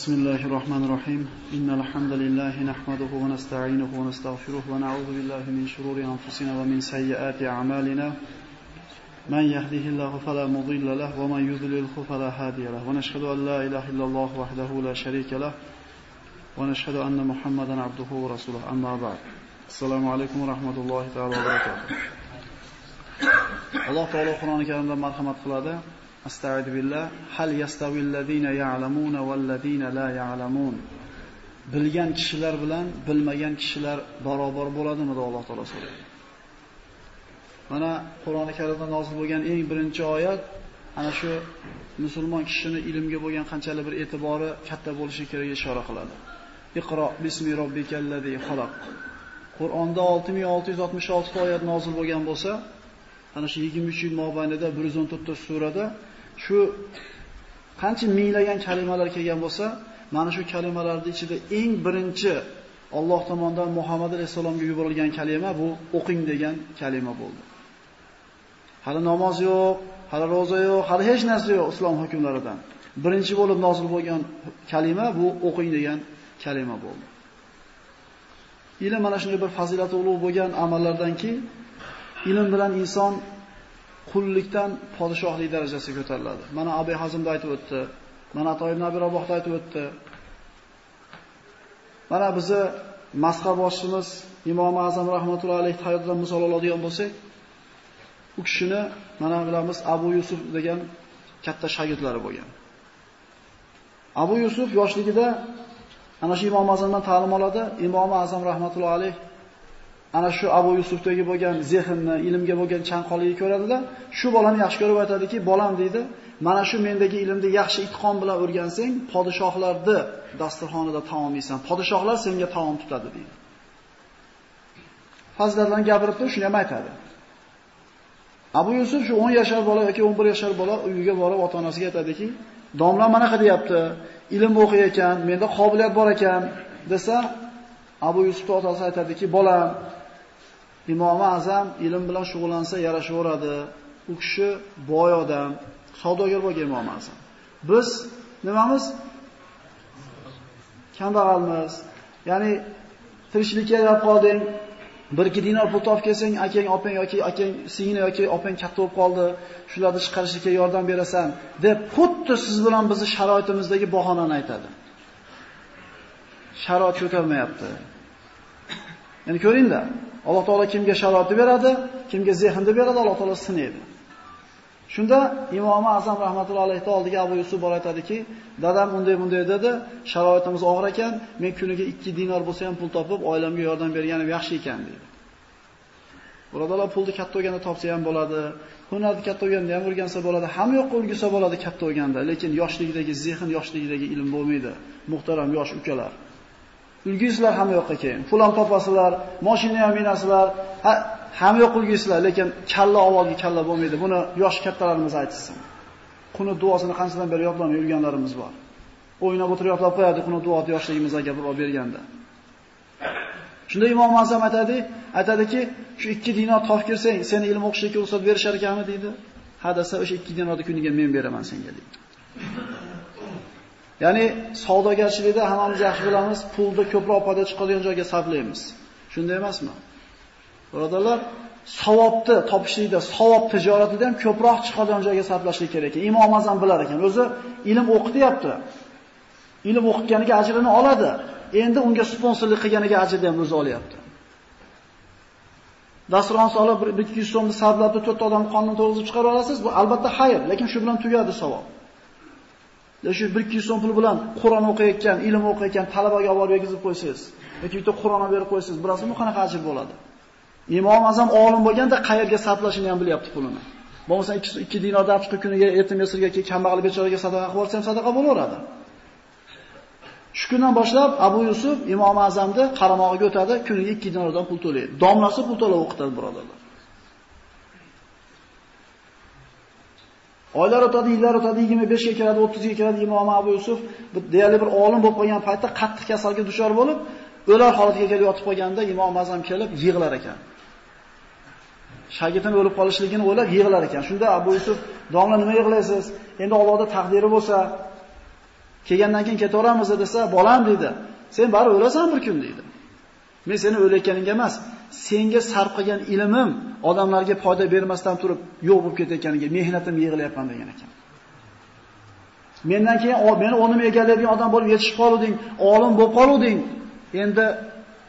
بسم الله الرحمن الرحيم. إن الحمد لله نحمده ونستعينه ونستغفره ونعوذ بالله من شرور أنفسنا ومن سيئات أعمالنا. من يهده الله فلا مضل له ومن يضلل فلا هادي له. ونشهد أن لا إله إلا الله وحده لا شريك له. ونشهد أن محمدا عبده ورسوله. أما بعد. السلام عليكم ورحمة الله تعالى وبركاته. الله تعالى قرآن الكريم مرحمة قلادة. استعذ بالله هل يستوي الذين يعلمون والذين لا يعلمون bilgan kishilar bilan bilmagan kishilar barobar bo'ladimi deb Alloh taolo so'raydi. Mana Qur'oni Karimda nozil bo'lgan eng birinchi oyat ana shu musulmon kishini ilmga bo'lgan qanchalik bir e'tibori katta bo'lishi kerakligiga ishora qiladi. Iqro bismi robbikallazi xalaq. Qur'onda 6666 ta oyat nozil bo'lgan bo'lsa, ana shu 23 yil mobaynida 114 ta surada shu qancha minglagan kalimalar kelgan bo'lsa, mana shu kalimalarning ichida eng birinchi Alloh tomonidan Muhammad alayhisolamga yuborilgan kalima bu o'qing degan kalima bo'ldi. Hali namoz yo'q, hali roza yo'q, hali hech narsa yo'q islom hukmlaridan. Birinchi bo'lib nozil bo'lgan kalima bu o'qing degan kalima bo'ldi. Ilm mana shunday bir fazilati ulug' bo'lgan amallardanki, ilm bilan inson qullikdan podshohlik darajasiga ko'tariladi. Mana Abu Hazmda aytib o'tdi. Mana Atoy ibn Abi Rabohda aytib o'tdi. Mana bizni mazhab boshimiz Imom Azam rahmatullohi alayhi hayotidan misol oladigan bo'lsak, u kishini mana bilamiz Abu Yusuf degan katta shogirdlari bo'lgan. Abu Yusuf yoshligida ana shu Imom Azamdan ta'lim oladi. Imom Azam rahmatullohi alayhi ana shu Abu Yusufdagi bo'lgan zehnni, ilmga bo'lgan chanqoqligini ko'radida, shu bolani yaxshi ko'rib aytadiki, "Bolam" deydi, "Mana shu mendagi ilmni yaxshi itqon bilan o'rgansang, podshohlarni dasturxonida taom yeysan, podshohlar senga taom tutadi" deydi. Fazlardan gapirib turib shuni ham aytadi. Abu Yusuf shu 10 yashar bola yoki 11 yashar bola uyiga borib ota-onasiga aytadiki, "Domla mana qilib deyapti, ilm o'qiy ekan, menda qobiliyat bor ekan" desa, Abu Yusufning otasi aytadiki, "Bolam, Imom Azam ilm bilan shug'ullansa yarashaveradi. U kishi boy odam, savdogar bo'lgan Imom Azam. Biz nimamiz? Kambag'almiz. Ya'ni tirikchilikka yarab qolding, 1-2 dinor pul topib kelsang, akang, opang yoki akang singli yoki opang katta bo'lib qoldi, shularni chiqarishga yordam berasan, deb xuddi siz bilan bizni sharoitimizdagi bahonani aytadi. Sharoit ko'tarmayapti. Ya'ni ko'ringlar, Alloh taolo kimga sharoitni beradi, kimga zehnni beradi, Alloh taolo sinaydi. Shunda Imom Azam rahmatullohi alayhi oldiga Abu Yusuf bor aytadiki, dadam unday bunday dedi, sharoitimiz og'ir ekan, men kuniga 2 dinor bo'lsa ham pul topib, oilamga yordam berganim yaxshi ekan dedi. Birodalar pulni katta o'ganda topsa ham bo'ladi, hunarni katta o'ganda ham o'rgansa bo'ladi, hamma yoqqa ulgursa bo'ladi katta o'ganda, lekin yoshligidagi zehn, yoshligidagi ilm bo'lmaydi. Muhtaram yosh ukalar. Ulguysizlar ham yoqqa keyin. Pul ham topasizlar, mashina ham minasizlar, hamma yoq ulguysizlar, lekin kalla avvalgi kalla bo'lmaydi. Buni yosh kattalarimiz aytsin. Quni duosini qanchadan beri yodlamay yurganlarimiz bor. O'ynab o'tirib yodlab qo'yadi, quni duo yoshligimizga gapirib berganda. Shunda Imom Azam aytadi, aytadiki, shu 2 dinor topib kirsang, seni ilm o'qishga ruxsat berishar ekanmi deydi. Ha desa, o'sha 2 dinorni kuniga men beraman senga deydi. Ya'ni savdogarchilikda hammamiz yaxshi bilamiz, pulni ko'proq foyda chiqadigan joyga sarflaymiz. Shunday emasmi? Birodarlar, savobni topishlikda, savob tijoratida ham ko'proq chiqadigan joyga sarflashlik kerak ekan. Imom Azam bilar ekan. O'zi ilm o'qityapti. Ilm o'qitganiga ajrini oladi. Endi unga sponsorlik qilganiga ajrni ham o'zi olyapti. Dasturxon solib 1-200 so'mni sarflab 4 odam qonni to'g'izib chiqara olasiz, bu albatta xayr, lekin shu bilan tugadi savob. Shu 1-200 so'm pul bilan Qur'on o'qiyotgan, ilm o'qiyotgan talabaga olib borib yegizib qo'ysangiz, yoki bitta Qur'on berib qo'ysangiz, bilasizmi qanaqa ajr bo'ladi? Imom Azam olim bo'lganda qayerga sarflashini ham bilyapti pulini. Bo'lmasa 2 dinordan chiqib kuniga yetim yesirga kambag'al bechoraga sadaqa qilib olsa ham sadaqa bo'laveradi. Shu kundan boshlab Abu Yusuf Imom Azamni qaramog'iga o'tadi, kuniga 2 dinordan pul to'laydi. Domlasi pul to'lab o'qitadi, birodarlar. Oylar o'tadi, yillar o'tadi, 25 ga keladi, 30 ga keladi Imom Abu Yusuf deyarli bir olim bo'lib qolgan paytda qattiq kasalga duchor bo'lib, o'lar holatiga kelib yotib qolganda Imom Azam kelib yig'lar ekan. Shagirdining o'lib qolishligini o'ylab yig'lar ekan. Shunda Abu Yusuf, "Domla nima yig'laysiz? Endi Allohda taqdiri bo'lsa, Kelgandan keyin ketaveramiz desa, bolam dedi. Sen bari o'lasan bir kun dedi. Men seni o'layotganingga emas, senga sarf qilgan ilmim odamlarga foyda bermasdan turib yo'q bo'lib ketayotganiga mehnatim yig'layapman degan ekan. Mendan keyin meni o'rnimni egallaydigan odam bo'lib yetishib qoluvding, olim bo'lib qoluvding. Endi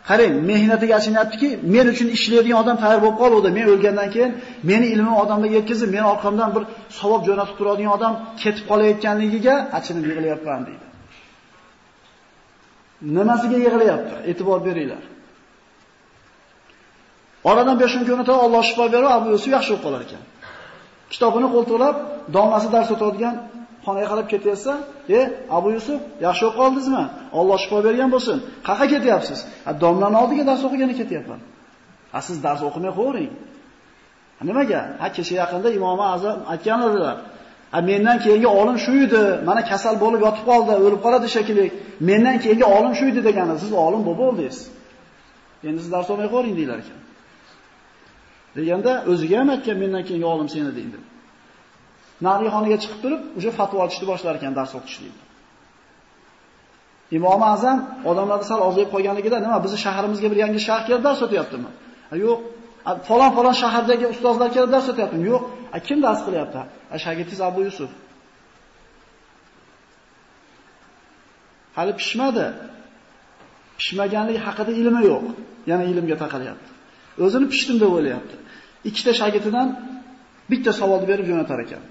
qarang, mehnatiga achinyaptiki, men uchun ishlaydigan odam tayyor bo'lib qoluvdi. Men o'lgandan keyin meni ilmim odamlarga yetkazib, men orqamdan bir savob jo'natib turadigan odam ketib qolayotganligiga achinib yig'layapman deydi. Nimasiga yig'layapti? E'tibor beringlar. Oradan 5 kun o'tib Alloh shifo berib, Abu Yusuf yaxshi bo'lib qolar ekan. Kitobini qo'ltiqlab, domlasi dars o'tadigan xonaga qarab ketyapsa, "E, Abu Yusuf, yaxshi o'qib qoldingizmi? Alloh shifo bergan bo'lsin. Qayerga ketyapsiz?" "Ha, domlaning oldiga dars o'qigani ketyapman." "Ha, siz dars o'qimay qo'ying." Nimaga? Ha, kecha yaqinda Imom Azam aytgan edilar. Ha, mendan keyingi olim shu edi. Mana kasal bo'lib yotib qoldi, o'lib qoladi shekilli. Mendan keyingi olim shu edi degani, siz olim bo'lib oldingiz. Endi siz dars o'qimay qo'ying deylar ekan. Deganda o'ziga ham aytgan mendan keyingi olim seni deydi. Narixonaga chiqib turib, o'sha fatvo ochishni boshlar ekan dars o'qishlik. Imom Azam odamlarni sal ozayib qolganligida nima bizni shaharimizga bir yangi shayx kelib dars o'tyaptimi? Yo'q. Falon falon shahardagi ustozlar kelib dars o'tyaptimi? Yo'q. Kim dars qilyapti? Shagirdiz Abu Yusuf. Hali pishmadi. Pishmaganligi haqida ilmi yo'q. Yana ilmga taqalyapti. O'zini pishdim deb o'ylayapti. Ikkita shagirdidan bitta savolni berib jo'natar ekan.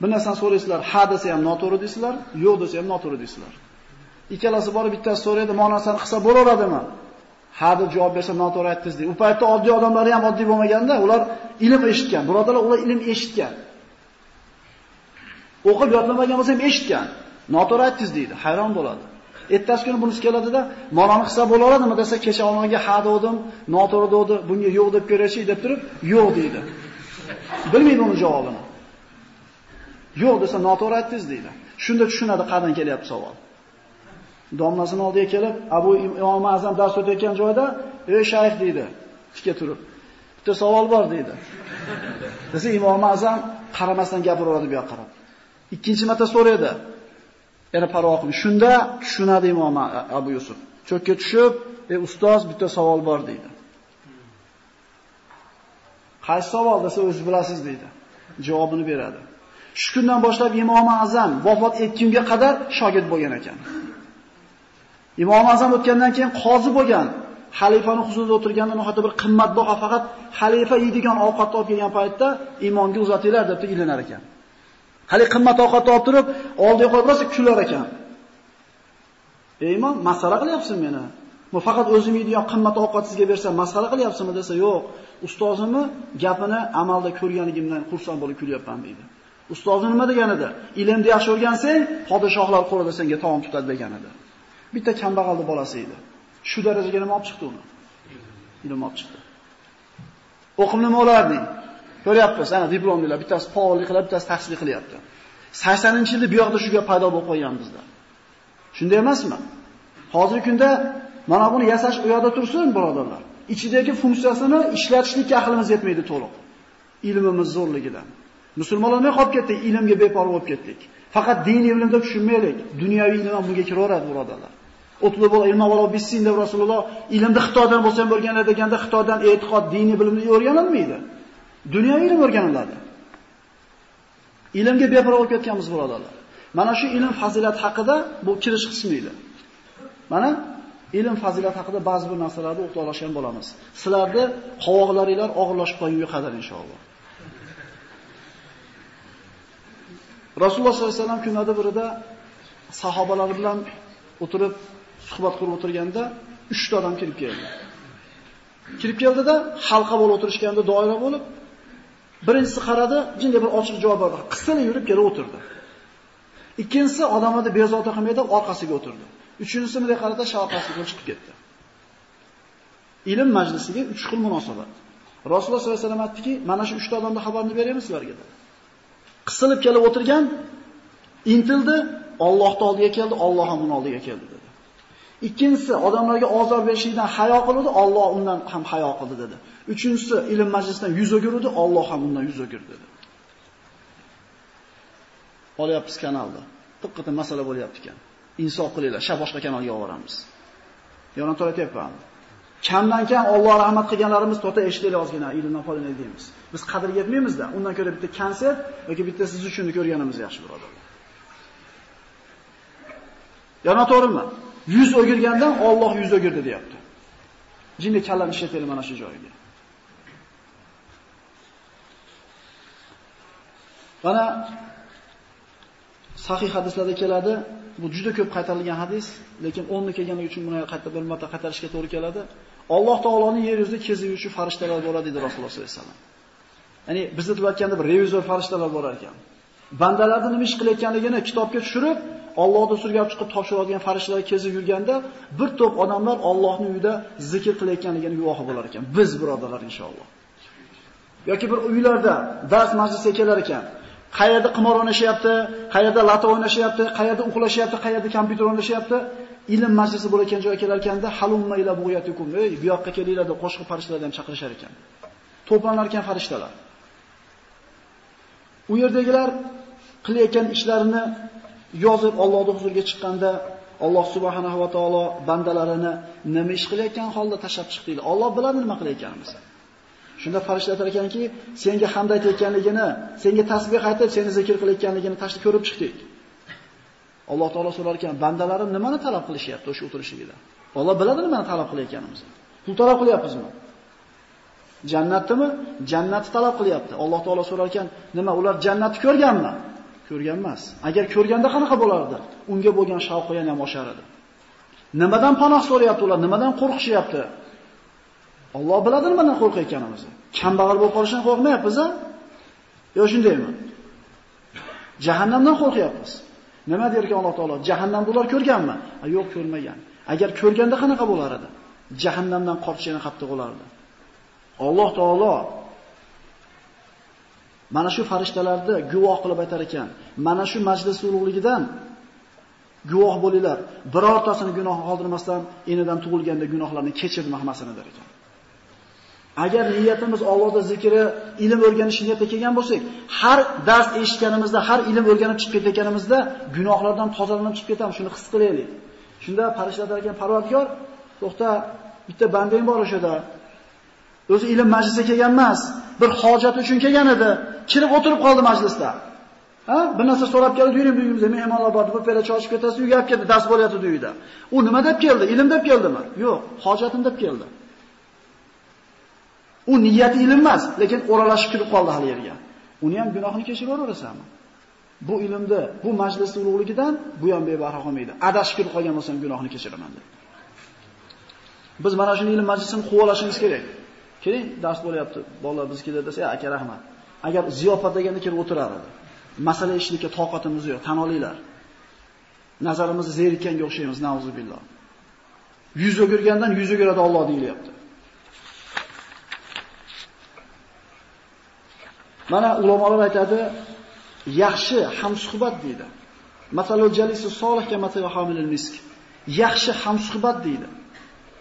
Bir narsani so'raysizlar, ha desa ham noto'g'ri deysizlar, yo'q desa ham noto'g'ri deysizlar. Ikkalasi borib bittasi so'raydi, ma'nosini qilsa bo'laveradimi? Ha deb javob bersa noto'g'ri aytdingiz deydi. U paytda oddiy odamlar ham oddiy bo'lmaganda, ular ilm eshitgan. Birodalar, ular ilm eshitgan. O'qib yodlamagan bo'lsa ham eshitgan. Noto'g'ri aytdingiz deydi. Hayron bo'ladi. Ertasi kuni bunisi keladida, Mavlona hisob bo'la oladimi desa, "Kecha onaga ha dedim, noto'g'ri dedi, bunga yo'q deb ko'raychi" deb turib, "Yo'q" deydi. Bilmaydi uni javobini. Yo'q desa, "Noto'g'ri aytdingiz" deydi. Shunda tushunadi qandan kelyapti savol. Domlasini oldiga kelib, Abu Imom Azam dars o'tayotgan joyda, "Ey shayx" deydi, tikka turib. "Bitta savol bor" deydi. Desa Imom Azam qaramasdan gapiraveradi bu yoqqa qarab. Ikkinchi marta so'raydi. Yana parvo qilib. Shunda tushunadi Imom Abu Yusuf. Cho'kka tushib, "Ey ustoz, bitta savol bor" deydi. Qaysi savol desa o'zingiz bilasiz deydi. Javobini beradi. Shu kundan boshlab Imom Azam vafot etgunga qadar shogird bo'lgan ekan. Imom Azam o'tgandan keyin qozi bo'lgan. Xalifaning huzurida o'tirganda nihoyatda bir qimmatbaho faqat xalifa yeydigan ovqatni olib kelgan paytda imomga uzatinglar deb ilinar ekan. Hali qimmat ovqat olib turib, oldiga qo'yib rosa kular ekan. Ey imom, masala qilyapsan meni. Bu faqat o'zim yeydigan qimmat ovqat sizga bersam, masala qilyapsizmi desa, yo'q. Ustozimni gapini amalda ko'rganligimdan xursand bo'lib kulyapman deydi. Ustozni nima deganida? Ilmni yaxshi o'rgansang, podshohlar qo'lida senga taom tutadi deganida. Bitta kambag'alning bolasi edi. Shu darajaga nima olib chiqdi uni? Ilm olib chiqdi. O'qim nima olarding? Ko'ryapmiz, ana diplomlilar bittasi faollik qilib, bittasi tahsil qilyapti. 80-yilda bu yoqda shu gap paydo bo'lib qolgan bizda. Shunday emasmi? Hozirgi kunda mana buni yasash u yoqda tursin, birodarlar. Ichidagi funksiyasini ishlatishlikka aqlimiz yetmaydi to'liq. Ilmimiz zo'rligidan. Musulmonlar qolib ketdik, ilmga beparvo bo'lib ketdik. Faqat diniy ilmda tushunmaylik, dunyoviy ilm ham bunga kiraveradi, birodarlar. Utlub ilma va bisin deb Rasululloh ilmda Xitoydan bo'lsa ham bo'lganlar deganda Xitoydan e'tiqod, diniy bilimni o'rganilmaydi. Dunyoviy ilm o'rganiladi. Ilmga beparvo bo'lib ketganmiz birodarlar. Mana shu ilm fazilat haqida bu kirish qismi edi. Mana ilm fazilat haqida ba'zi bir narsalarni o'qib bo'lamiz. Sizlarni qovoqlaringlar og'irlashib qolgunga qadar inshaalloh. Rasululloh sollallohu alayhi vasallam kunlarda birida sahobalar bilan o'tirib suhbat qurib o'tirganda 3 ta odam kirib keldi. Kirib keldida halqa bo'lib o'tirishganda doira bo'lib Birinchisi qaradi, jinga bir ochiq javob berdi. Qisilib yurib kelib o'tirdi. Ikkinchisi odamni bezovta qilmaydi, orqasiga o'tirdi. Uchinchisi bunday qarata shavqasiga chiqib ketdi. Ilm majlisiga 3 xil munosabat. Rasululloh sollallohu alayhi vasallam aytdiki, mana shu 3 ta odamni xabarini beramiz sizlarga. Qisilib kelib o'tirgan intildi, Allohning oldiga keldi, Alloh ham uning oldiga keldi. Ikkinchisi odamlarga ozor berishlikdan hayo qildi, Alloh undan ham hayo qildi dedi. Uchinchisi ilm majlisidan yuz o'girdi, Alloh ham undan yuz o'girdi dedi. Olyapmiz kanalda. Tiqqatin masala bo'lyapti ekan. Insof qilinglar, sha boshqa kanalga olib boramiz. Yonam to'latyapman. Kamdan kam Alloh rahmat qilganlarimiz to'ta eshitaylik ozgina, ilmdan foydalanaylik deymiz. Biz qadr yetmaymizda, undan ko'ra bitta konsert yoki bitta siz uchun ko'rganimiz yaxshi birodarlar. Yana to'g'rimi? 100 o'girgandan Alloh 100 o'girdi deyapti. Jinni kallani ishlataylik mana shu joyiga. Mana sahih hadislarda keladi, bu juda ko'p qaytarilgan hadis, lekin 10 ni kelgani uchun buni qayta bir marta qaytarishga to'g'ri keladi. Alloh taoloning yer yuzida kezuvchi farishtalar bo'ladi dedi Rasululloh sollallohu alayhi vasallam. Ya'ni bizni deb aytganda bir revizor farishtalar bo'lar ekan. Bandalarni nima ish qilayotganligini kitobga tushirib, Allohni surga chiqib topshiradigan farishtalar kezib yurganda, bir to'p odamlar Allohning uyida zikr qilayotganligini guvohi bo'lar ekan. Biz birodarlar inshaalloh. yoki bir uylarda dars majlisiga kelar ekan. Qayerda qimor o'ynashyapti, qayerda lato o'ynashyapti, qayerda uxlashyapti, qayerda kompyuter o'ynashyapti, ilm majlisi bo'lar ekan joyga kelar ekanda halumma ila bug'yatikum, ey bu yoqqa kelinglar deb qo'shqa farishtalardan chaqirishar ekan. To'planar ekan farishtalar. U yerdagilar qilayotgan ishlarini yozib Allohning huzuriga chiqqanda Alloh subhanahu va taolo bandalarini nima ish qilayotgan holda tashab chiqdi. Alloh biladi nima qilayotganimizni. Shunda farishtalar aytar ekanki, senga hamd aytayotganligini, senga tasbih aytib, seni zikr qilayotganligini tashni ko'rib chiqdik. Alloh taolo so'rar ekan, bandalarim nimani talab qilishyapti o'sha o'tirishligida? Alloh biladi nimani talab qilayotganimizni. Pul talab qilyapmizmi? Jannatdimi? Jannatni talab qilyapti. Alloh taolo so'rar ekan, nima ular jannatni ko'rganmi? Ko'rgan emas. Agar ko'rganda qanaqa bo'lardi? Unga bo'lgan shavqi yana ham oshar edi. Nimadan panoh so'rayapti ular? Nimadan qo'rqishyapti? Alloh biladi nimadan qo'rqayotganimizni. Kambag'al bo'lib qolishdan qo'rqmayapmiz-a? Yo shundaymi? Jahannamdan qo'rqyapmiz. Nima derkan Alloh taolo? Jahannamni ular ko'rganmi? Yo'q, ko'rmagan. Agar ko'rganda qanaqa bo'lar edi? Jahannamdan qo'rqishini qattiq bo'lardi. Alloh taolo mana shu farishtalarni guvoh qilib aytar ekan, mana shu majlis ulug'ligidan guvoh bo'linglar. Birortasini gunoh qoldirmasdan enidan tug'ilganda gunohlarni kechirdim hammasini der ekan. Agar niyatimiz Allohda zikri, ilm o'rganish niyatida kelgan bo'lsak, har dars eshitganimizda, har ilm o'rganib chiqib ketayotganimizda gunohlardan tozalanib chiqib ketamiz, shuni his qilaylik. Shunda farishtalar ekan Parvardigor, to'xta, bitta bandang bor o'shada. O'zi ilm majlisiga kelgan emas, bir hojat uchun kelgan edi. Kirib o'tirib qoldi majlisda. Ha? Bir narsa so'rab keldi, yuring bu uyimizga mehmonlar bor, bu pera choshib ketasiz, uyga olib ketdi, dars bo'lyapti uyida. U nima deb keldi? Ilm deb keldimi? Yo'q, hojatim deb keldi. U niyati ilm emas, lekin o'ralashib kirib qoldi hali yerga. Uni ham gunohini kechiraverasanmi? Bu ilmda, bu majlis ulug'ligidan bu ham bebarha qolmaydi. Adashib kirib qolgan bo'lsam gunohini kechiraman deb. Biz mana shuni ilm majlisini quvolashimiz kerak. Keling, dars bo'lyapti. Bolalar biz keladi desa, aka rahmat. Agar ziyofat deganda kelib o'tirar edi. Masala ishlikka toqatimiz yo'q, tan olinglar. Nazarimizni zerikkanga o'xshaymiz, nauzubillah. Yuz o'girgandan yuz o'giradi Alloh deyilyapti. Mana ulamolar aytadi, yaxshi hamsuhbat deydi. Masalul jalisi solihga matal hamilul misk. Yaxshi hamsuhbat deydi.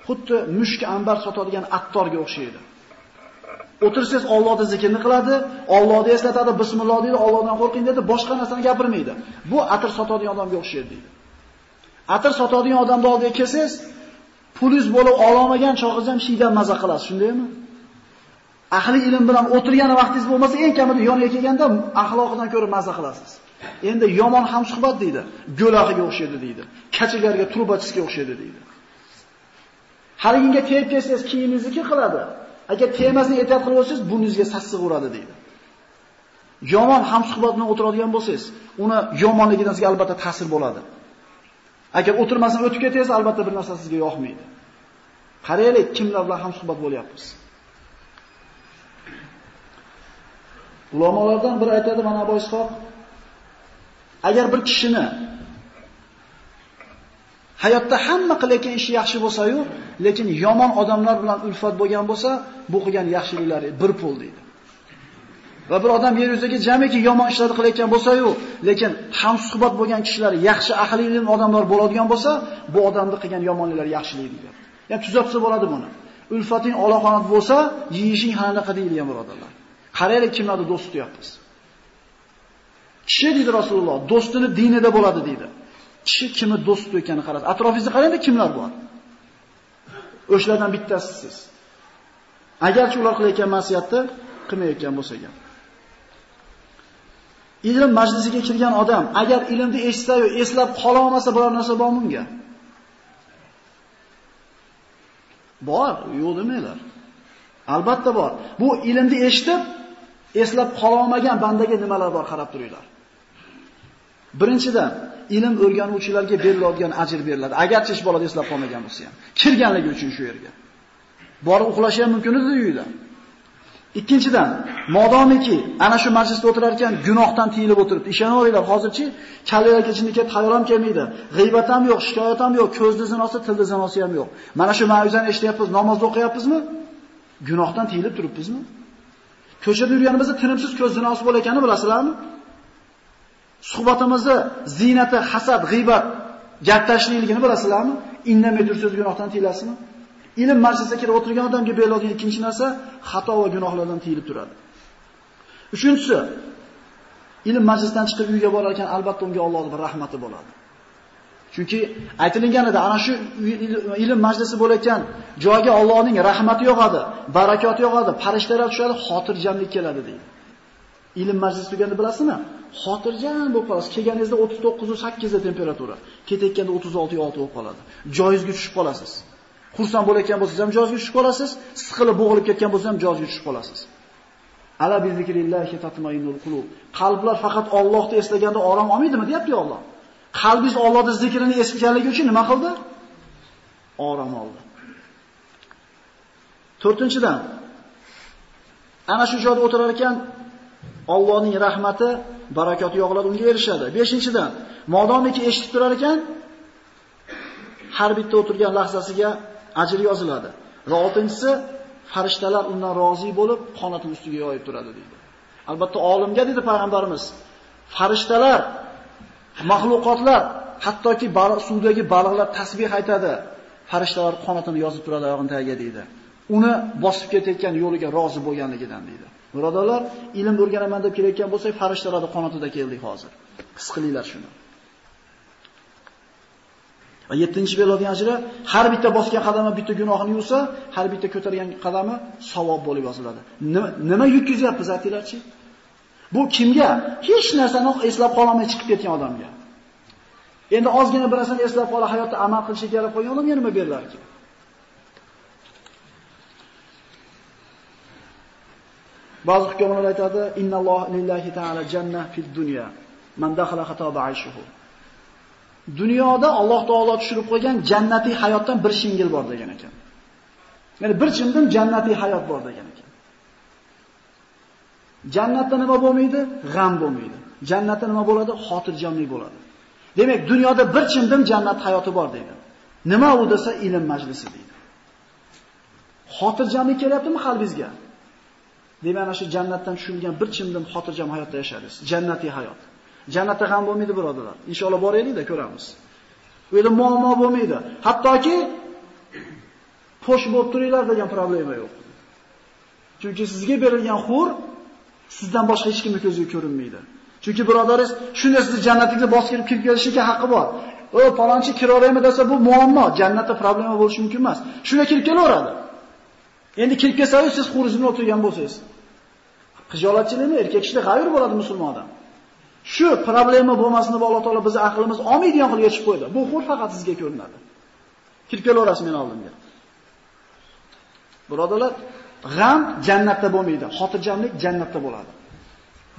Xuddi mushk ambar sotadigan attorga o'xshaydi. O'tirsangiz Allohning zikrini qiladi, Allohni eslatadi, bismillah deydi, Allohdan qo'rqing dedi, boshqa narsani gapirmaydi. Bu atir sotadigan odamga o'xshaydi deydi. Atir sotadigan odamni oldiga kelsangiz, puliz bo'lib ololmagan chog'ingiz ham shiydan maza qilasiz, shundaymi? Ahli ilm bilan o'tirgan vaqtingiz bo'lmasa, eng kamida yoniga kelganda axloqidan ko'ra maza qilasiz. Endi yomon ham suhbat deydi. Go'laqiga o'xshaydi deydi. Kachigarga, turbachisiga o'xshaydi deydi. Haliginga tegib kelsangiz, kiyimingizni qiladi. Agar temasini ehtiyot qilib olsangiz, burningizga sassiq uradi deydi. Yomon hamsuhbat bilan o'tiradigan bo'lsangiz, uni yomonligidan sizga albatta ta'sir bo'ladi. Agar o'tirmasdan o'tib ketsangiz, albatta bir narsa sizga yoqmaydi. Qaraylik, kimlar bilan hamsuhbat bo'lyapmiz. Ulamolardan biri aytadi mana Abu Ishoq agar bir kishini hayotda hamma qilayotgan ishi yaxshi bo'lsa-yu, lekin yomon odamlar bilan ulfat bo'lgan bo'lsa, bu qilgan yaxshiliklari bir pul deydi. Va bir odam yer yuzidagi jamiki yomon ishlarni qilayotgan bo'lsa-yu, lekin ham suhbat bo'lgan kishilar yaxshi aqlli odamlar bo'ladigan bo'lsa, bu odamni qilgan yomonliklari yaxshilik deydi. Ya'ni tuzatsa bo'ladi buni. Ulfating aloqonat bo'lsa, yeyishing qanaqa deyilgan birodarlar. Qaraylik kimlarni do'st tutyapmiz. Kishi dedi Rasululloh, do'stini dinida bo'ladi dedi. Kishi kimni do'sti ekanini qarang. Atrofingizni qarangda kimlar bor. O'shlardan bittasi siz. Agarchi ular qilayotgan ma'siyatni qilmayotgan bo'lsa ham. Ilm majlisiga kirgan odam agar ilmni eshitsa-yu eslab qola olmasa biror narsa bormi unga? Bor, yo'q demanglar. Albatta bor. Bu ilmni eshitib eslab qola olmagan bandaga nimalar bor qarab turinglar. Birinchidan, ilm o'rganuvchilarga beriladigan ajr beriladi. Agarchi ish bolada eslab qolmagan bo'lsa ham, kirganligi uchun shu yerga. Borib uxlashi ham mumkin edi uyida. Ikkinchidan, modomiki ana shu majlisda o'tirar ekan gunohdan tiyilib o'tiribdi. Ishonaveringlar, hozirchi kallalar kechinlikka tayyor ham kelmaydi. G'iybat ham yo'q, shikoyat ham yo'q, ko'zni zinosi, tilni zinosi ham yo'q. Mana shu ma'ruzani eshityapmiz, namoz o'qiyapmizmi? Gunohdan tiyilib turibmizmi? Ko'chada yurganimizda tinimsiz ko'z zinosi bo'layotganini bilasizlarmi? Suhbatimizni ziynati, hasad, g'ibat, gap tashlikligini bilasizlarmi? Indamay tursiz gunohdan tiyilasizmi? Ilm majlisiga kirib o'tirgan odamga beriladigan ikkinchi narsa xato va gunohlardan tiyilib turadi. Uchinchisi, ilm majlisidan chiqib uyga borar ekan, albatta unga Allohning bir rahmati bo'ladi. Chunki aytilganida ana shu ilm majlisi bo'layotgan joyga Allohning rahmati yog'adi, barakoti yog'adi, farishtalar tushadi, xotirjamlik keladi deydi. Ilm majlisi tuganda bilasizmi? Xotirjam bo'lib qolasiz. Kelganingizda 39.8 da temperatura, ketayotganda 36 6 bo'lib qoladi. Joyizga tushib qolasiz. Xursand bo'layotgan bo'lsangiz ham joyizga tushib qolasiz, siqilib bo'g'ilib ketgan bo'lsangiz ham joyizga tushib qolasiz. Ala bi zikrillahi tatma'innul qulub. Qalblar faqat Allohni eslaganda orom olmaydimi, deyapti Alloh. Qalbingiz Allohning zikrini eslaganligi uchun nima qildi? Orom oldi. To'rtinchidan ana shu joyda o'tirar ekan Allohning rahmati, barakoti yog'lar unga erishadi. 5-inchidan, modomiki eshitib turar ekan, har bitta o'tirgan lahzasiga ajr yoziladi. Va 6-inchisi, farishtalar undan rozi bo'lib, qonatini ustiga yoyib turadi deydi. Albatta olimga dedi payg'ambarimiz, farishtalar, mahluqotlar, hattoki suvdagi baliqlar tasbih aytadi. Farishtalar qonatini yozib turadi oyog'ini tagiga deydi. Uni bosib ketayotgan yo'liga rozi bo'lganligidan deydi. Birodarlar, ilm o'rganaman deb kelayotgan bo'lsak, farishtalar qonotida keldik hozir. His qilinglar shuni. Va 7-chi beriladigan ajri har bitta bosgan qadami bitta gunohini yuvsa, har bitta ko'targan qadami savob bo'lib yoziladi. Nima nima yutkazyapmiz aytinglarchi? Bu kimga? Hech narsani eslab qolmay chiqib ketgan odamga. Endi ozgina bir narsani eslab qola hayotda amal qilishga kerak qo'ygan odamga nima berilar ekan? Ba'zi hukmlar aytadi: "Innalloh lillahi ta'ala jannah fid dunya. Man dakhala xataba ayshuhu." dunyoda Alloh taolo tushirib qo'ygan jannatiy hayotdan bir shingil bor degan ekan. Ya'ni bir chimdim jannatiy hayot bor degan ekan. Jannatda nima bo'lmaydi? G'am bo'lmaydi. Jannatda nima bo'ladi? Xotirjamlik bo'ladi. Demak, dunyoda bir chimdim jannat hayoti bor deydi. Nima u desa ilm majlisi deydi. Xotirjamlik kelyaptimi qalbingizga? Demak, ana shu jannatdan tushirilgan bir chimdim xotirjam hayotda yashaysiz. Jannatiy hayot. Jannatda ham bo'lmaydi, birodalar. Inshaalloh boraylik-da ko'ramiz. U yerda muammo bo'lmaydi. Hattoki posh bo'lib turinglar degan problema yo'q. Chunki sizga berilgan xur sizdan boshqa hech kimning ko'ziga ko'rinmaydi. Chunki birodaringiz shunday sizni jannatingizga bosib kirib kelishiga haqqi bor. O, falonchi kiraveraymi desa bu muammo, jannatda problema bo'lishi mumkin emas. Shunga kirib kelaveradi. Endi kirib kelsangiz siz xurizmni o'tirgan bo'lsangiz. Xijolatchilikni erkak kishida g'ayr bo'ladi musulmon odam. Shu problema bo'lmasin deb Alloh taolo bizni aqlimiz olmaydigan qilib yechib qo'ydi. Bu xur faqat sizga ko'rinadi. Kirib kelaverasiz men oldimga. Birodalar, g'am jannatda bo'lmaydi, xotirjamlik jannatda bo'ladi.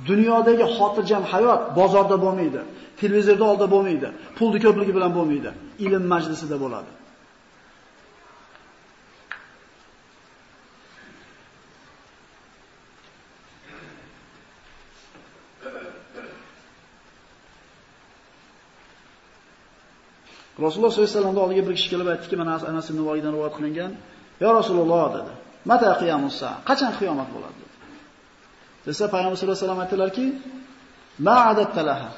Dunyodagi xotirjam hayot bozorda bo'lmaydi, televizorda oldida bo'lmaydi, pulni ko'pligi bilan bo'lmaydi, ilm majlisida bo'ladi. Rasululloh sollallohu alayhi vasallamning oldiga bir kishi kelib aytdiki, mana Anas ibn Voydan rivoyat qilingan, "Ya Rasululloh" dedi. "Mata qiyamussa? Qachon qiyomat bo'ladi?" dedi. Desa payg'ambar sollallohu alayhi vasallam aytdilarki, "Ma'adat talaha."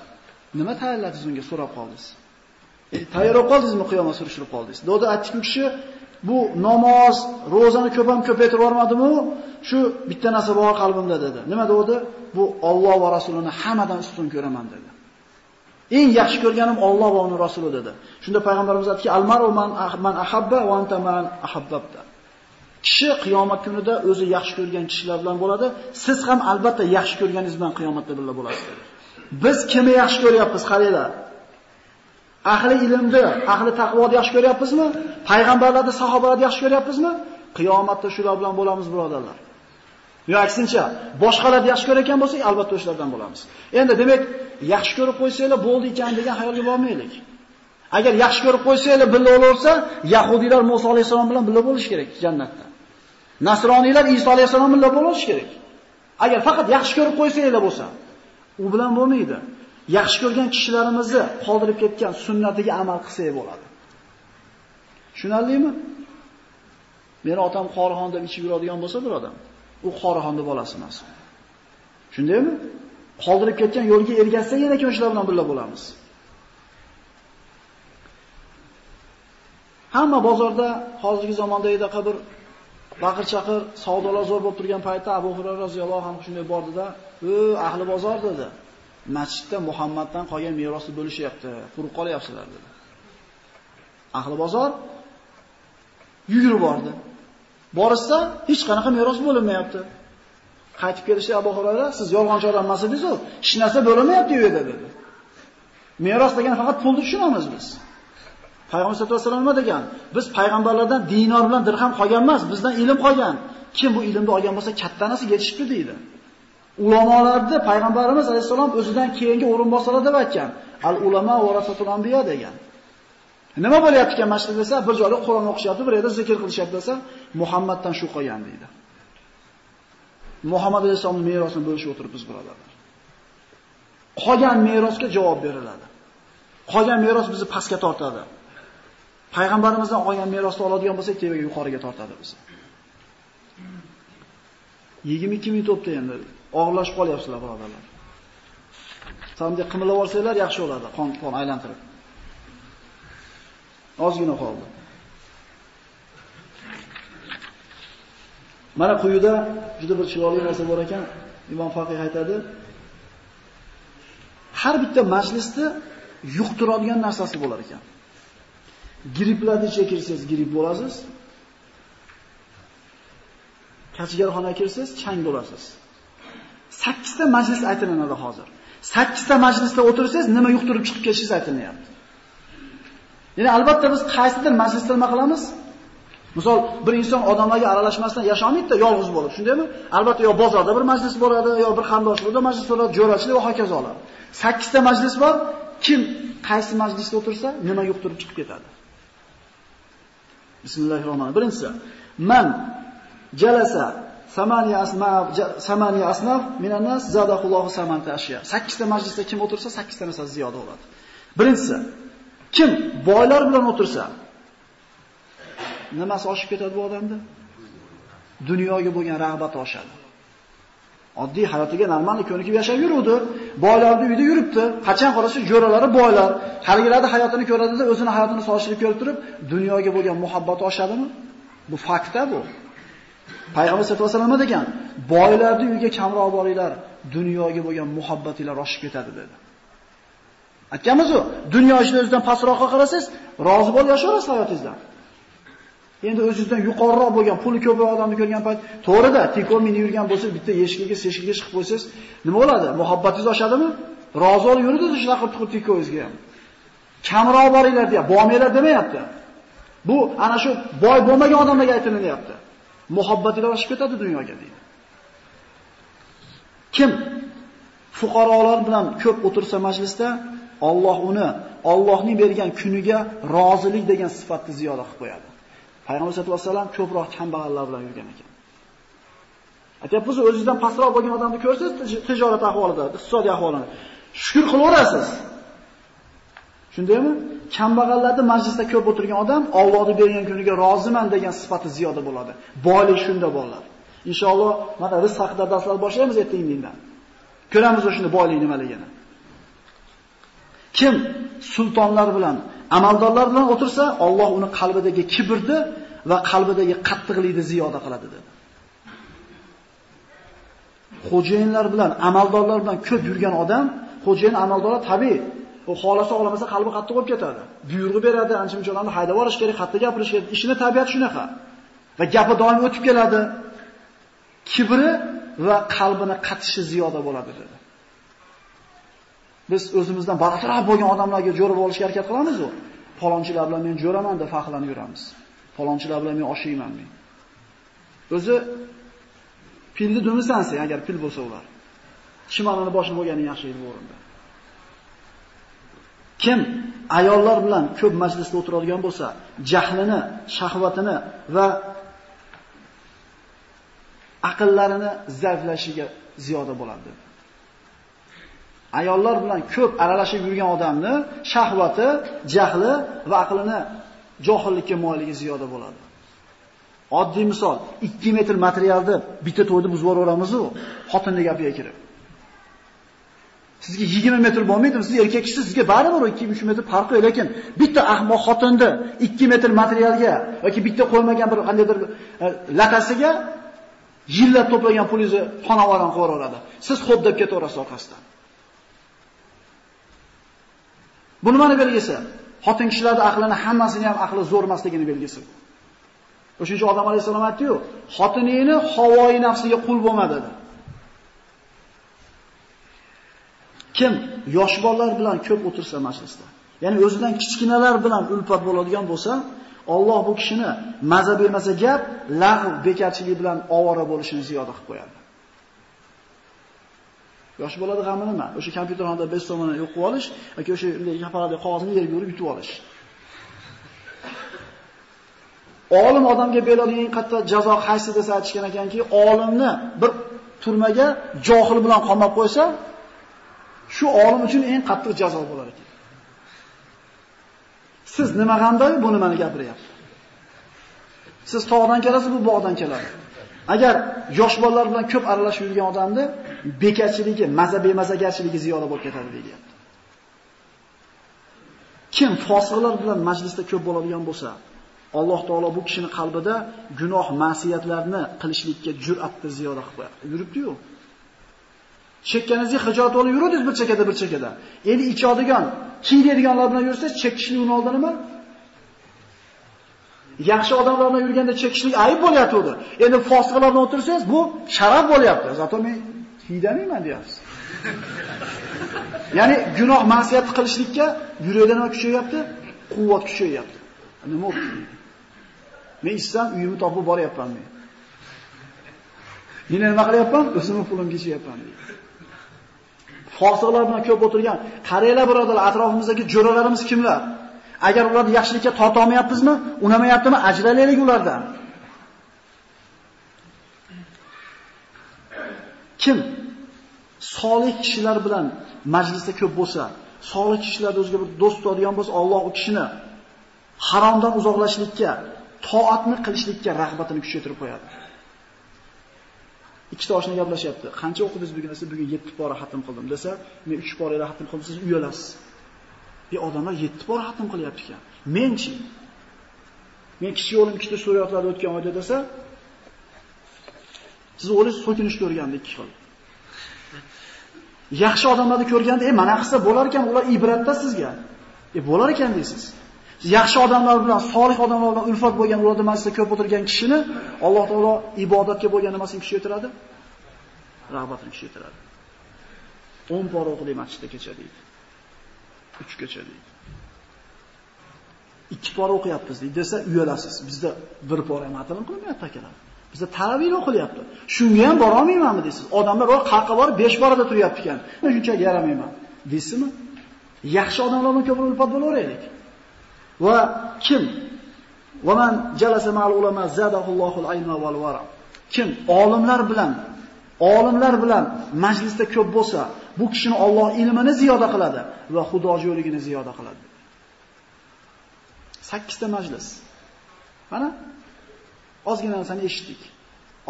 Nima tayyorladingiz unga so'rab qoldingiz? E, tayyor qoldingizmi qiyomat surishtirib qoldingiz? Dodi aytdiki kishi, bu namoz, ro'zani ko'p ham ko'paytirib yubormadimu, shu bitta narsa bor qalbimda dedi. Nima dedi? Bu Alloh va Rasulini hammadan ustun ko'raman dedi. Eng yaxshi ko'rganim Alloh va uning rasuli dedi. Shunda payg'ambarimiz aytdiki, "Almaru man ah-, man ahabba va anta man ahabbabta." Kishi qiyomat kunida o'zi yaxshi ko'rgan kishilar bilan bo'ladi. Siz ham albatta yaxshi ko'rganingiz bilan qiyomatda birga bo'lasiz. Biz kimni yaxshi ko'ryapmiz, qaranglar. Ahli ilmni, ahli taqvoni yaxshi ko'ryapmizmi? Payg'ambarlarni, sahobalarni yaxshi ko'ryapmizmi? Qiyomatda shular bilan bo'lamiz, birodarlar. Yo aksincha, boshqalarni yaxshi ko'rayotgan bo'lsak, albatta o'shalardan bo'lamiz. Endi demak, yaxshi ko'rib qo'ysanglar bo'ldi ekan degan xayolga bormaylik. Agar yaxshi ko'rib qo'ysanglar birga bo'lsa, yahudiylar Musa alayhisalom bilan birga bo'lish kerak jannatda. Nasroniylar Iso alayhisalom bilan bo'lish kerak. Agar faqat yaxshi ko'rib qo'ysanglar bo'lsa, u bilan bo'lmaydi. Yaxshi ko'rgan kishilarimizni qoldirib ketgan sunnatiga amal qilsak bo'ladi. Tushunarlimi? Meni otam qorixon deb ichib yuradigan bo'lsa bir odam, u qorixonni bolasi emas. Shundaymi? Qoldirib ketgan yo'lga ergashsagina shular bilan birga bo'lamiz. Hamma bozorda hozirgi zamonda edi bir baqir-chaqir savdolar zo'r bo'lib turgan paytda Abu Hurayra roziyallohu anhu shunday bordida, "O, ahli bozor" dedi. Masjidda Muhammaddan qolgan merosni bo'lishyapti, quruq qolyapsizlar dedi. Ahli bozor yugurib bordi. Borsa, hech qanaqa meros bo'linmayapti. Qaytib kelishdi Abu Hurayra, siz yolg'onchi odam emas-ku, hech narsa bo'lmayapti u yerda dedi. Meros degan faqat pulni tushunamiz biz. Payg'ambar sollallohu alayhi vasallam nima degan? Biz payg'ambarlardan dinor bilan dirham qolgan emas, bizdan ilm qolgan. Kim bu ilmni olgan bo'lsa, katta narsa yetishibdi deydi. Ulamolarni payg'ambarimiz alayhisalom o'zidan keyingi o'rinbosarlar deb aytgan. Al ulama varasatul anbiya degan. Nima bo'layapti ekan masjid desa, bir joyda Qur'on o'qishyapti, bir yerda zikr qilishyapti desa, Muhammaddan shu qolgan deydi. Muhammad alayhisolamning merosini bo'lishib o'tiribmiz birodarlar. Qolgan merosga javob beriladi. Qolgan meros bizni pastga tortadi. Payg'ambarimizdan olgan merosni oladigan bo'lsak, tevaga yuqoriga tortadi bizni. 22 ming to'pda endi. Og'irlashib qolyapsizlar, birodarlar. Samdek qimilib olsanglar yaxshi bo'ladi, qon qon aylantirib. Ozgina qoldi. Mana quyida juda bir chiroyli narsa bor ekan. Imom Faqih aytadi, har bitta majlisda yuqtiradigan narsasi bo'lar ekan. Gripplarni chekirsiz, gripp bo'lasiz. Kachigarxonaga kirsiz, chang bo'lasiz. 8 ta majlis aytilinadi hozir. 8 ta majlisda o'tirsangiz nima yuqtirib chiqib ketishingiz aytilyapti. Ya'ni albatta biz qaysidir majlisda nima qilamiz? Misol bir inson odamlarga aralashmasdan yashamaydi-da, yolg'iz bo'lib, shundaymi? Albatta yo bozorda bir majlis bo'ladi, yo bir qarindoshlikda majlis bo'ladi, jo'rachilik va hokazolar. 8 ta majlis bor. Kim qaysi majlisda o'tirsa, nima yuqtirib chiqib ketadi. Bismillahirrohmanirrohim. Birinchisi, man jalasa samaniya asnaf samaniya asnaf minan nas zadahullohu samanta ashya. 8 ta majlisda kim o'tirsa, 8 ta narsa ziyoda bo'ladi. Birinchisi, kim boylar bilan o'tirsa, nimasi oshib ketadi bu odamda? Dunyoga bo'lgan rag'bat oshadi. Oddiy hayotiga normal ko'nikib yashab yuruvdi. Boylarning uyida yuribdi. Qachon qarasa jo'ralari boylar. Haligilarda hayotini ko'radida o'zini hayotini solishtirib ko'rib turib, dunyoga bo'lgan muhabbat oshadimi? Bu faktda bu. Payg'ambar sollallohu alayhi vasallam degan, boylarning uyiga kamroq boringlar, dunyoga bo'lgan muhabbatinglar oshib ketadi dedi. Aytganmiz u, dunyo ishini o'zidan pastroqqa qarasangiz, rozi bo'lib yashaysiz hayotingizdan. Endi o'zingizdan yuqoriroq bo'lgan, puli ko'proq odamni ko'rgan payt, to'g'rida, tiko mini yurgan bo'lsa, bitta eshikka, eshikka chiqib qo'ysangiz, nima bo'ladi? Muhabbatingiz oshadimi? Rozi bo'lib yurdi shunaqa tuqib tiko'ngizga ham. Kamroq boringlar deya, bo'lmanglar demayapti. Bu ana shu boy bo'lmagan odamlarga aytilinyapti. Muhabbatinglar oshib ketadi dunyoga deydi. Kim fuqarolar bilan ko'p o'tirsa majlisda, Alloh uni Allohning bergan kuniga rozilik degan sifatni ziyoda qilib qo'yadi. Payg'ambar sollallohu alayhi vasallam ko'proq kambag'allar bilan yurgan ekan. Aytyapmiz, o'zingizdan pastroq bo'lgan odamni ko'rsangiz, tijorat ahvolida, iqtisodiy ahvolini shukr qilaverasiz. Shundaymi? Kambag'allarda majlisda ko'p o'tirgan odam Allohning bergan kuniga roziman degan sifati ziyoda bo'ladi. Boylik shunda bolalar. Inshaalloh mana rizq haqida darslar boshlaymiz ertaga Ko'ramiz o'shni boylik nimaligini. Kim sultonlar bilan, amaldorlar bilan o'tirsa, Alloh uni qalbidagi kibrni va qalbidagi qattiqlikni ziyoda qiladi dedi. Xo'jayinlar bilan, amaldorlar bilan ko'p yurgan odam, xo'jayin amaldorlar tabiiy u xolasa olamasa qalbi qattiq bo'lib ketadi. Buyruq beradi, ancha-munchalarni haydab yuborish kerak, qattiq gapirish kerak. Ishini tabiati shunaqa. Va gapi doim o'tib keladi. Kibri va qalbini qatishi ziyoda bo'ladi dedi. Biz o'zimizdan barqaror bo'lgan odamlarga jo'rib olishga harakat qilamiz-ku. Falonchilar bilan men jo'raman deb faxrlanib yuramiz. Falonchilar bilan men oshiyman men. O'zi pilni dumisan sen agar pil bo'lsa ular. Chimonini boshini bo'lgani yaxshi edi bu o'rinda. Kim ayollar bilan ko'p majlisda o'tiradigan bo'lsa, jahlini, shahvatini va aqllarini zaiflashiga ziyoda bo'ladi. Ayollar bilan ko'p aralashib yurgan odamni shahvati, jahli va aqlini johillikka moyilligi ziyoda bo'ladi. Oddiy misol, 2 metr materialni bitta to'yda buzib yuboramiz-ku, xotinni gapiga kirib. Sizga 20 metr bo'lmaydi, siz erkaksiz, sizga baribir 2-3 metr farqi, lekin bitta ahmoq xotinni 2 metr materialga yoki bitta qo'ymagan bir qandaydir e, latasiga yillab to'plagan pulingizni xonavoran oladi. Siz xo'p deb ketaverasiz orqasidan. Bu nimani belgisi? Xotin kishilarda aqlini hammasini ham aqli zo'r emasligini belgisi. O'shuning odam alayhisalom aytdi-yu, xotiningni havoyi nafsiga qul bo'lma dedi. Kim yosh bolalar bilan ko'p o'tirsa majlisda, ya'ni o'zidan kichkinalar bilan ulfat bo'ladigan bo'lsa, Alloh bu kishini maza bermasa gap, lag'v bekarchilik bilan ovora bo'lishini ziyoda qilib qo'yadi. Yosh bolada g'ami nima? O'sha kompyuter xonada 5 so'mini yo'q qilib olish yoki o'sha kafaradagi qog'ozni yerga urib yutib olish. Olim odamga beriladigan qattiq jazo qaysi desa aytishgan ekanki, olimni bir turmaga johil bilan qamab qo'ysa, shu olim uchun eng qattiq jazo bo'lar ekan. Siz nima qanday bu nimani gapiryapsiz? Siz tog'dan kelasiz, bu bog'dan keladi. Agar yosh bolalar bilan ko'p aralashib yurgan odamni bekachiligi, maza bemazagarchiligi ziyoda bo'lib ketadi deyapti. Kim fosiqlar bilan majlisda ko'p bo'ladigan bo'lsa, Alloh taolo bu kishining qalbida gunoh, ma'siyatlarni qilishlikka jur'atni ziyoda qilib qo'yadi. Yuribdi-yu. Chekkaningizga hijolat olib yurudingiz bir chekada bir chekada. Endi ichadigan, kiyadiganlar bilan yursangiz chekishlik uni oldi nima? Yaxshi odamlar bilan yurganda chekishlik ayib bo'lyapti. Endi fosiqlar bilan o'tirsangiz bu sharaf bo'lyapti. Zato men kiydamayman deyapsiz. Ya'ni gunoh ma'siyat qilishlikka yurakda nima? Quvvat kuchayapti. Nima bo'ldi? Men istam uyimni topib boryapman men. Yana nima qilyapman? O'zimni pulimga ichyapman deydi. Fosiqlar bilan ko'p o'tirgan qaranglar birodarlar, atrofimizdagi jo'ralarimiz kimlar? Agar ularni yaxshilikka torta olmayapmizmi, unamayaptimi, ajralaylik ulardan. Kim solih kishilar bilan majlisda ko'p bo'lsa, solih kishilar o'ziga bir do'st tutadigan bo'lsa, Alloh u kishini haromdan uzoqlashlikka, toatni qilishlikka rag'batini kuchaytirib qo'yadi. Ikkita oshna gaplashyapti. Qancha o'qidingiz bugun desa, bugun 7 pora xatm qildim desa, men 3 pora xatm qildim, siz uyalasiz. Bir odamlar 7 pora xatm qilyapti ekan. Menchi Men kichik o'g'lim ikkita suriyotlarda o'tgan oyda desa, siz o'g'lingiz so'kinishni ko'rganda ikki xil. Yaxshi odamlarni ko'rganda, "Ey, mana qilsa bo'lar ekan, ular ibratda sizga." E, bo'lar ekan deysiz. Siz yaxshi odamlar bilan, solih odamlar bilan ulfat bo'lgan, ularda majlisda ko'p o'tirgan kishini Alloh taolo ibodatga bo'lgan nimasini kuchaytiradi? Rag'batini kuchaytiradi. 10 pora o'qidik masjidda kecha deydi. 3 kecha deydi. 2 pora o'qiyapmiz deydi desa uyalasiz. Bizda bir pora ham atalim qilmayapti akalar. Bizda taravih o'qilyapti. Shunga ham bora olmaymanmi deysiz. Odamlar ro'y qaqa borib 5 borada turyapti ekan. Men shunchalik yaramayman. Deysizmi? Yaxshi odamlar bilan ko'proq ulfat bo'laveraylik. Va kim va man jalasa ma'al ulama zadahullohul ilma wal wara. Kim olimlar bilan olimlar bilan majlisda ko'p bo'lsa, bu kishini Alloh ilmini ziyoda qiladi va xudojo'ligini ziyoda qiladi. 8 ta majlis. Mana ozgina narsani eshitdik.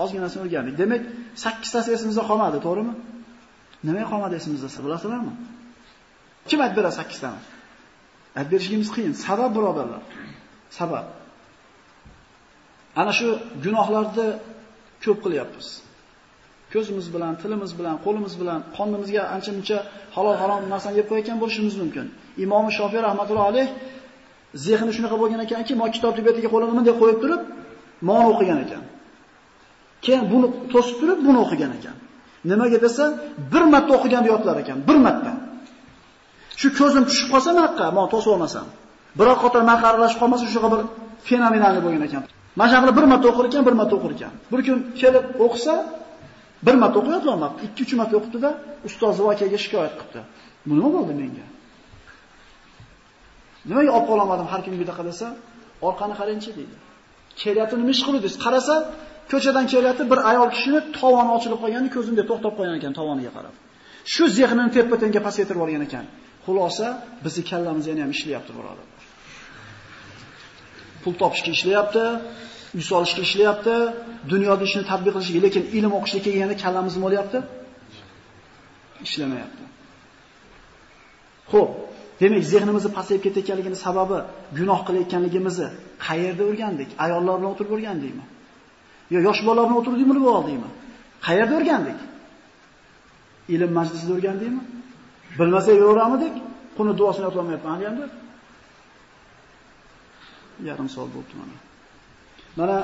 Ozgina narsani o'rgandik. Demak, 8 tasi esimizda qolmadi, to'g'rimi? Nima qolmadi esimizda, bilasizlarmi? Kim aytib beradi 8 tani? Aytib berishimiz qiyin. Sabab birodarlar. Sabab. Ana shu gunohlarni ko'p qilyapmiz. Ko'zimiz bilan, tilimiz bilan, qo'limiz bilan, qonimizga ancha-muncha halol harom narsani yeb qo'yayotgan bo'lishimiz mumkin. Imom Shofiy rahmatullohi alayh zehni shunaqa bo'lgan ekanki, mo kitobni betiga qo'lini bunday qo'yib turib, Ma'no o'qigan ekan. Keyin buni to'sib turib, buni o'qigan ekan. Nimaga desa, bir marta o'qigan yodlar ekan, bir marta. Shu ko'zim tushib qolsa bunaqa, men to'sib olmasam. Biroq qator maqarlashib qolmasa, shunaqa bir fenomenal bo'lgan ekan. Mana shu bir marta o'qir ekan, bir marta o'qir ekan. Bir kun kelib o'qisa, bir marta o'qiyotdi, 2-3 marta o'qitdi-da, ustoz akaga shikoyat qildi. Bu nima bo'ldi menga? Nimaga olib qolamadim har kun bunaqa desa, orqani qarangchi deydi. Kelyapti nima ish Qarasa, ko'chadan kelyapti bir ayol kishini tovoni ochilib qolganini ko'zimda to'xtab qolgan ekan tovoniga qarab. Shu zehnini tepa-tenga pasaytirib olgan ekan. Xulosa, bizni kallamiz yana ham ishlayapti, birodarlar. Pul topishga ishlayapti, uy solishga ishlayapti, dunyoda ishni tatbiq qilishga, lekin ilm o'qishga kelganda kallamiz nima bo'lyapti? Ishlamayapti. Xo'p, demak, zehnimizni pasayib ketayotganligini sababi gunoh qilayotganligimizni qayerda o'rgandik? Ayollar bilan o'tirib o'rgandikmi? Yo yosh bolalar bilan o'tirdikmi, bilib oldikmi? Qayerda o'rgandik? Ilm majlisida o'rgandikmi? Bilmasak yo'ramidik, quni duosini aytolmayapman hali endi. Yarim soat bo'libdi mana. Mana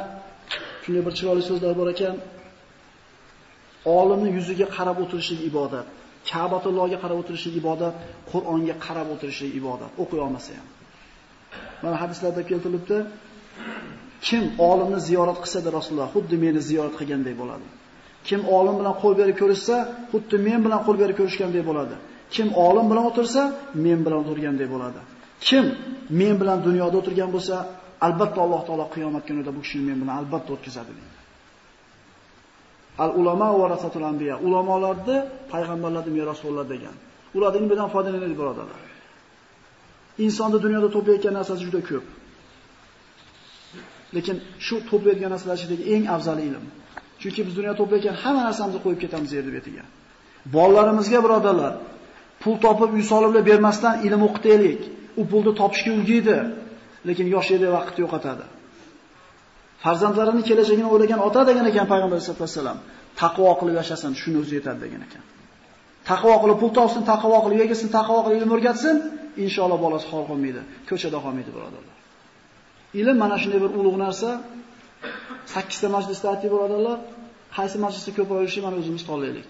shunday bir chiroyli so'zlar bor ekan. Olimning yuziga qarab o'tirishlik ibodat. Ka'batullohga qarab o'tirishlik ibodat, Qur'onga qarab o'tirishlik ibodat. O'qiy olmasa ham. Mana hadislarda keltirilibdi. Kim olimni ziyorat qilsa-da Rasululloh xuddi meni ziyorat qilgandek bo'ladi. Kim olim bilan qo'l berib ko'rishsa, xuddi men bilan qo'l berib ko'rishgandek bo'ladi. Kim olim bilan o'tirsa, men bilan o'tirgandek bo'ladi. Kim men bilan dunyoda o'tirgan bo'lsa, albatta Alloh taolo qiyomat kunida bu kishini men bilan albatta o'tkazadi deydi. Al ulama varasatul anbiya. Ulamolarni payg'ambarlarning merosi degan. Ulardan bilan foydalanadi birodarlar. Insonni dunyoda to'playotgan narsasi juda ko'p. Lekin shu to'playotgan narsalar ichidagi eng afzal ilm. Chunki biz dunyoda to'playotgan hamma narsamizni qo'yib ketamiz yer betiga. Bolalarimizga birodarlar, pul topib uy solib bermasdan ilm o'qitaylik. U pulni topishga ulg'iydi, lekin yosh edi vaqt yo'qotadi. Farzandlarini kelajagini o'ylagan ota degan ekan payg'ambar sollallohu alayhi vasallam, taqvo qilib yashasin, shuni o'zi yetadi degan ekan. Taqvo qilib pul topsin, taqvo qilib yegasin, taqvo qilib ilm o'rgatsin, inshaalloh bolasi xor qolmaydi, ko'chada qolmaydi birodarlar. Ilm mana shunday bir ulug' narsa. 8 ta majlisda aytib birodarlar, qaysi majlisda ko'proq yurishni mana o'zimiz tanlaylik.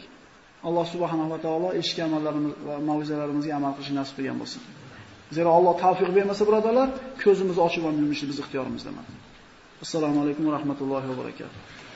Alloh subhanahu va taolo eshitgan amallarimiz va mavizalarimizga amal qilishni nasib qilgan bo'lsin. Zero Alloh tavfiq bermasa birodarlar, ko'zimizni ochib olib biz ixtiyorimizda emas. Assalomu alaykum va rahmatullohi va barakatuh.